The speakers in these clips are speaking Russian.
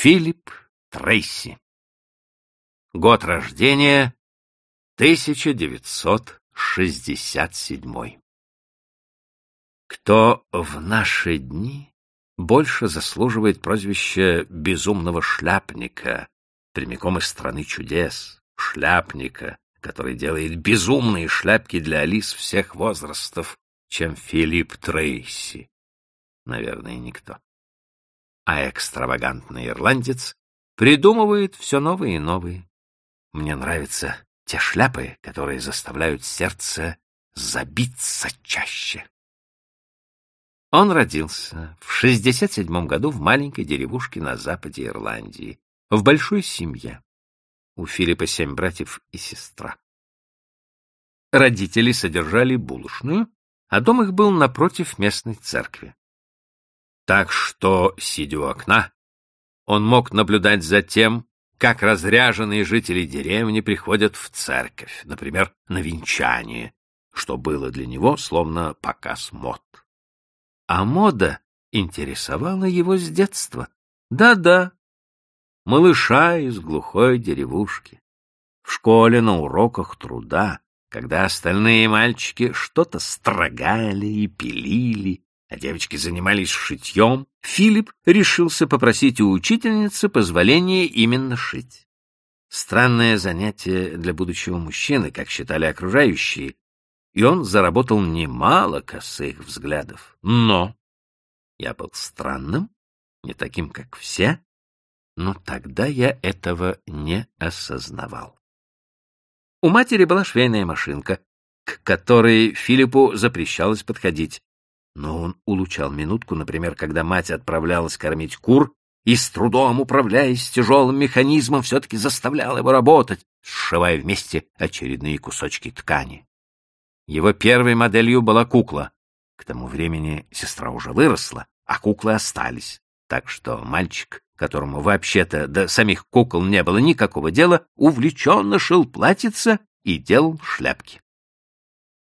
Филипп Трейси. Год рождения 1967. Кто в наши дни больше заслуживает прозвища безумного шляпника, прямиком из страны чудес, шляпника, который делает безумные шляпки для Алис всех возрастов, чем Филипп Трейси? Наверное, никто а экстравагантный ирландец придумывает все новые и новые. Мне нравятся те шляпы, которые заставляют сердце забиться чаще. Он родился в 67 году в маленькой деревушке на западе Ирландии, в большой семье. У Филиппа семь братьев и сестра. Родители содержали булочную, а дом их был напротив местной церкви. Так что, сидя у окна, он мог наблюдать за тем, как разряженные жители деревни приходят в церковь, например, на венчание, что было для него словно показ мод. А мода интересовала его с детства. Да-да, малыша из глухой деревушки. В школе на уроках труда, когда остальные мальчики что-то строгали и пилили, а девочки занимались шитьем, Филипп решился попросить у учительницы позволения именно шить. Странное занятие для будущего мужчины, как считали окружающие, и он заработал немало косых взглядов. Но я был странным, не таким, как все, но тогда я этого не осознавал. У матери была швейная машинка, к которой Филиппу запрещалось подходить, но он улучал минутку, например, когда мать отправлялась кормить кур и, с трудом управляясь тяжелым механизмом, все-таки заставлял его работать, сшивая вместе очередные кусочки ткани. Его первой моделью была кукла. К тому времени сестра уже выросла, а куклы остались. Так что мальчик, которому вообще-то до самих кукол не было никакого дела, увлеченно шил платьица и делал шляпки.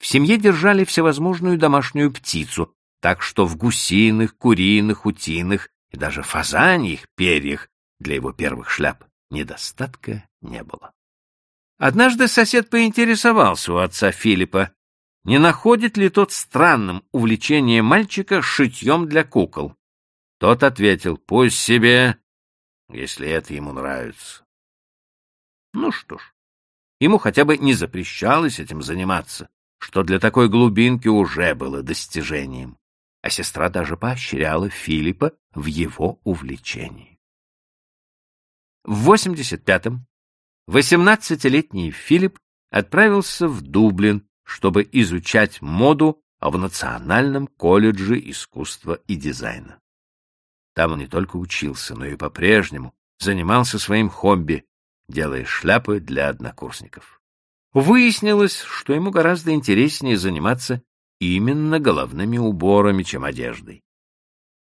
В семье держали всевозможную домашнюю птицу, так что в гусиных, куриных, утиных и даже фазаньих перьях для его первых шляп недостатка не было. Однажды сосед поинтересовался у отца Филиппа, не находит ли тот странным увлечение мальчика шитьем для кукол. Тот ответил, пусть себе, если это ему нравится. Ну что ж, ему хотя бы не запрещалось этим заниматься, что для такой глубинки уже было достижением, а сестра даже поощряла Филиппа в его увлечении. В 85-м 18-летний Филипп отправился в Дублин, чтобы изучать моду в Национальном колледже искусства и дизайна. Там он не только учился, но и по-прежнему занимался своим хобби, делая шляпы для однокурсников. Выяснилось, что ему гораздо интереснее заниматься именно головными уборами, чем одеждой.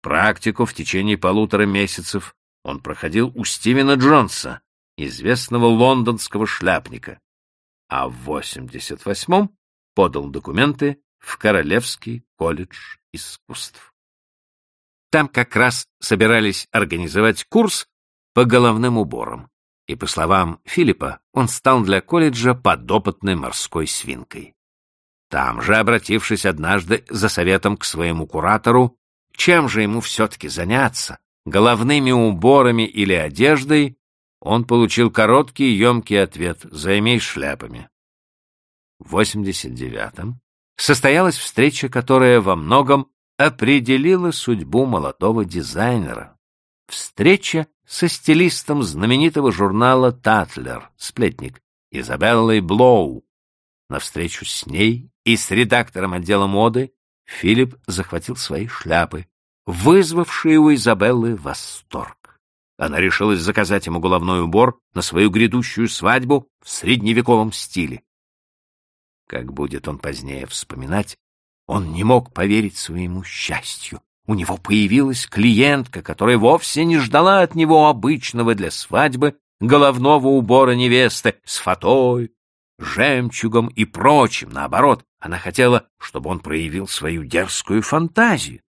Практику в течение полутора месяцев он проходил у Стивена Джонса, известного лондонского шляпника, а в 88-м подал документы в Королевский колледж искусств. Там как раз собирались организовать курс по головным уборам и, по словам Филиппа, он стал для колледжа подопытной морской свинкой. Там же, обратившись однажды за советом к своему куратору, чем же ему все-таки заняться, головными уборами или одеждой, он получил короткий и емкий ответ «Займись шляпами». В 89-м состоялась встреча, которая во многом определила судьбу молодого дизайнера. Встреча со стилистом знаменитого журнала «Татлер», сплетник, Изабеллой Блоу. На встречу с ней и с редактором отдела моды Филипп захватил свои шляпы, вызвавшие у Изабеллы восторг. Она решилась заказать ему головной убор на свою грядущую свадьбу в средневековом стиле. Как будет он позднее вспоминать, он не мог поверить своему счастью. У него появилась клиентка, которая вовсе не ждала от него обычного для свадьбы головного убора невесты с фатой, жемчугом и прочим. Наоборот, она хотела, чтобы он проявил свою дерзкую фантазию.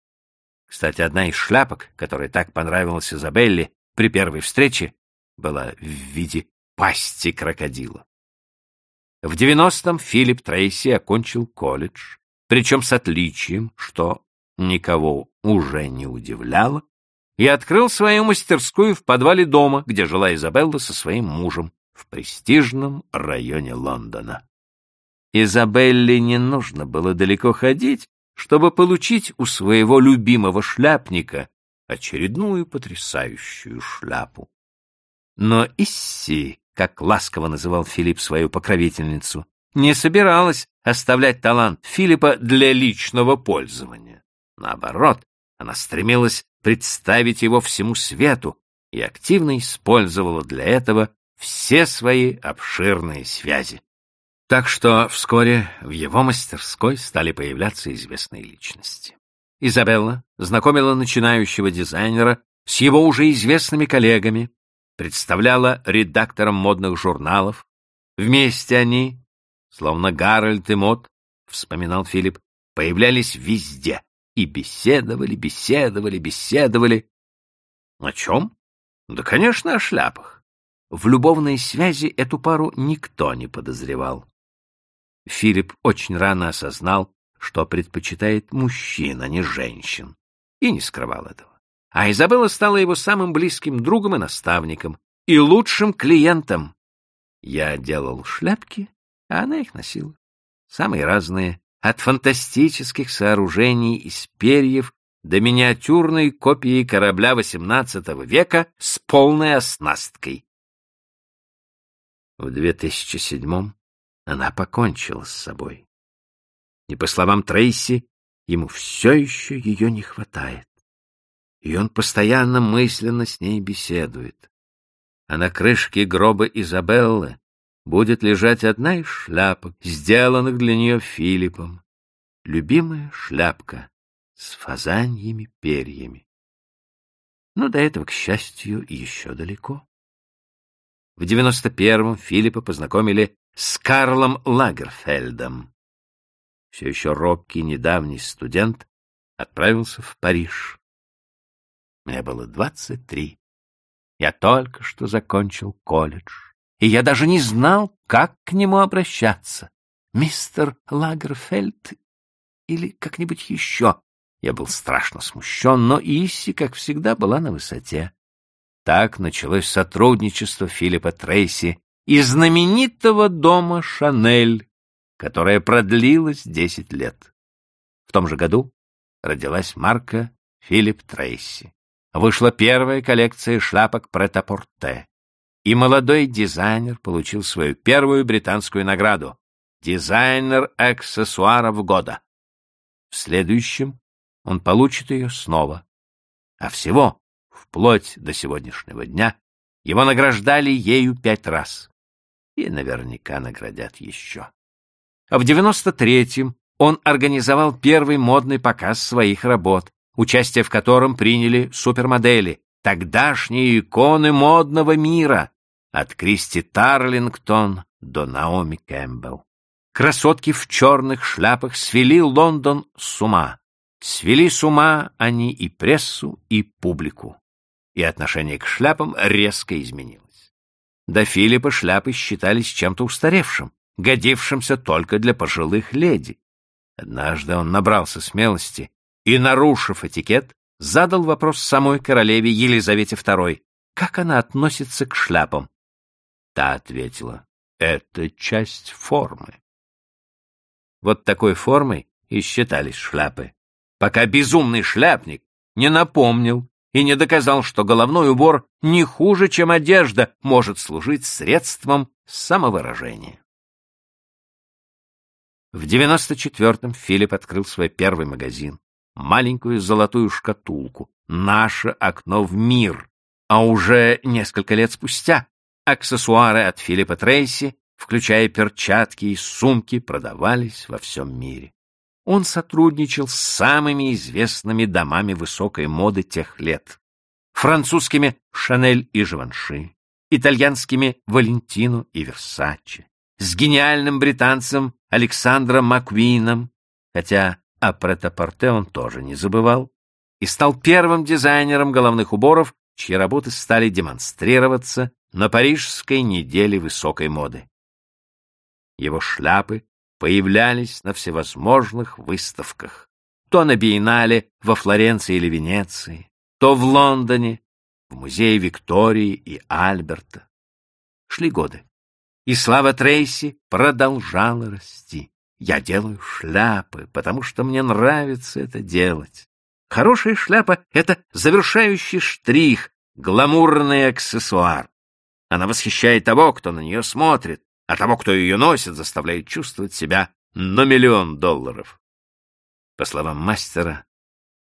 Кстати, одна из шляпок, которая так понравилась Изабелле, при первой встрече была в виде пасти крокодила. В 90-м Филипп Трейси окончил колледж, причем с отличием, что никого уже не удивляло, и открыл свою мастерскую в подвале дома, где жила Изабелла со своим мужем в престижном районе Лондона. Изабелле не нужно было далеко ходить, чтобы получить у своего любимого шляпника очередную потрясающую шляпу. Но Исси, как ласково называл Филипп свою покровительницу, не собиралась оставлять талант Филиппа для личного пользования. Наоборот, она стремилась представить его всему свету и активно использовала для этого все свои обширные связи. Так что вскоре в его мастерской стали появляться известные личности. Изабелла знакомила начинающего дизайнера с его уже известными коллегами, представляла редактором модных журналов. Вместе они, словно Гарольд и Мот, вспоминал Филипп, появлялись везде и беседовали, беседовали, беседовали. О чем? Да, конечно, о шляпах. В любовной связи эту пару никто не подозревал. Филипп очень рано осознал, что предпочитает мужчин, а не женщин, и не скрывал этого. А Изабелла стала его самым близким другом и наставником, и лучшим клиентом. Я делал шляпки, а она их носила. Самые разные, от фантастических сооружений из перьев до миниатюрной копии корабля XVIII века с полной оснасткой. В 2007 она покончила с собой. И, по словам Трейси, ему все еще ее не хватает. И он постоянно мысленно с ней беседует. А на крышке гроба Изабеллы будет лежать одна из шляпок, сделанных для нее Филиппом. Любимая шляпка с фазаньями перьями. Но до этого, к счастью, еще далеко. В 91-м Филиппа познакомили с Карлом Лагерфельдом. Все еще робкий недавний студент отправился в Париж. Мне было двадцать три. Я только что закончил колледж, и я даже не знал, как к нему обращаться. Мистер Лагерфельд или как-нибудь еще. Я был страшно смущен, но Исси, как всегда, была на высоте. Так началось сотрудничество Филиппа Трейси и знаменитого дома Шанель, которое продлилось десять лет. В том же году родилась марка Филипп Трейси. Вышла первая коллекция шляпок Претапорте, и молодой дизайнер получил свою первую британскую награду — дизайнер аксессуаров года. В следующем он получит ее снова. А всего, вплоть до сегодняшнего дня, его награждали ею пять раз и наверняка наградят еще. В 93-м он организовал первый модный показ своих работ, участие в котором приняли супермодели, тогдашние иконы модного мира, от Кристи Тарлингтон до Наоми Кэмпбелл. Красотки в черных шляпах свели Лондон с ума. Свели с ума они и прессу, и публику. И отношение к шляпам резко изменилось. До Филиппа шляпы считались чем-то устаревшим, годившимся только для пожилых леди. Однажды он набрался смелости и, нарушив этикет, задал вопрос самой королеве Елизавете II, как она относится к шляпам. Та ответила, это часть формы. Вот такой формой и считались шляпы, пока безумный шляпник не напомнил, и не доказал, что головной убор не хуже, чем одежда, может служить средством самовыражения. В 94-м Филипп открыл свой первый магазин, маленькую золотую шкатулку, наше окно в мир, а уже несколько лет спустя аксессуары от Филиппа Трейси, включая перчатки и сумки, продавались во всем мире. Он сотрудничал с самыми известными домами высокой моды тех лет. Французскими «Шанель» и «Живанши», итальянскими «Валентино» и «Версаче», с гениальным британцем Александром Маквином, хотя о претапорте он тоже не забывал, и стал первым дизайнером головных уборов чьи работы стали демонстрироваться на Парижской неделе высокой моды. Его шляпы появлялись на всевозможных выставках, то на Биеннале во Флоренции или Венеции, то в Лондоне, в музее Виктории и Альберта. Шли годы, и слава Трейси продолжала расти. Я делаю шляпы, потому что мне нравится это делать. Хорошая шляпа — это завершающий штрих, гламурный аксессуар. Она восхищает того, кто на нее смотрит, а того, кто ее носит, заставляет чувствовать себя на миллион долларов. По словам мастера,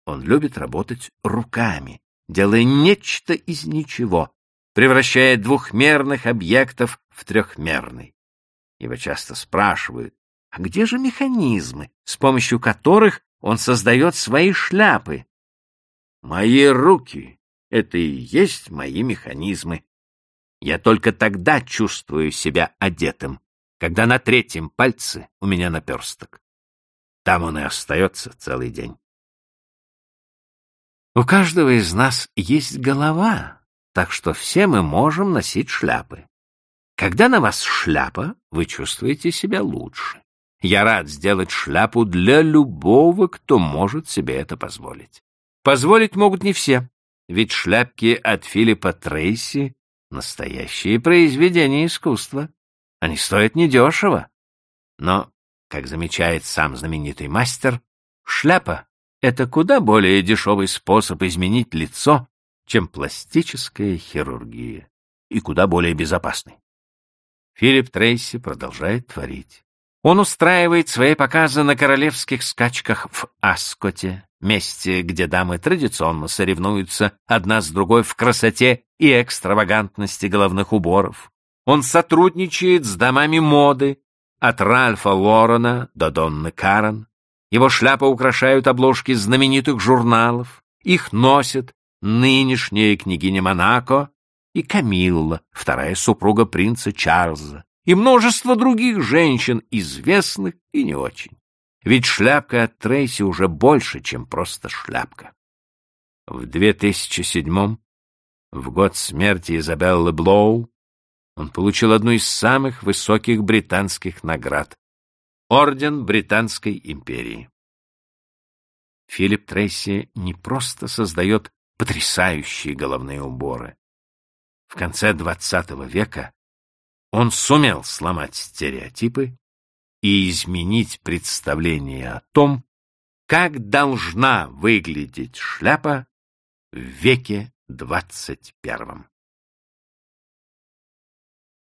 он любит работать руками, делая нечто из ничего, превращая двухмерных объектов в трехмерный. Его часто спрашивают, а где же механизмы, с помощью которых он создает свои шляпы? Мои руки — это и есть мои механизмы. Я только тогда чувствую себя одетым, когда на третьем пальце у меня наперсток. Там он и остается целый день. У каждого из нас есть голова, так что все мы можем носить шляпы. Когда на вас шляпа, вы чувствуете себя лучше. Я рад сделать шляпу для любого, кто может себе это позволить. Позволить могут не все, ведь шляпки от Филиппа Трейси — настоящие произведения искусства. Они стоят недешево. Но, как замечает сам знаменитый мастер, шляпа — это куда более дешевый способ изменить лицо, чем пластическая хирургия, и куда более безопасный. Филипп Трейси продолжает творить. Он устраивает свои показы на королевских скачках в Аскоте, месте, где дамы традиционно соревнуются одна с другой в красоте и экстравагантности головных уборов. Он сотрудничает с домами моды, от Ральфа Лорена до Донны Карен. Его шляпы украшают обложки знаменитых журналов. Их носят нынешняя княгиня Монако и Камилла, вторая супруга принца Чарльза, и множество других женщин, известных и не очень. Ведь шляпка от Трейси уже больше, чем просто шляпка. В 2007 в год смерти Изабеллы Блоу, он получил одну из самых высоких британских наград — Орден Британской империи. Филипп Трейси не просто создает потрясающие головные уборы. В конце XX века он сумел сломать стереотипы и изменить представление о том, как должна выглядеть шляпа в веке двадцать первом.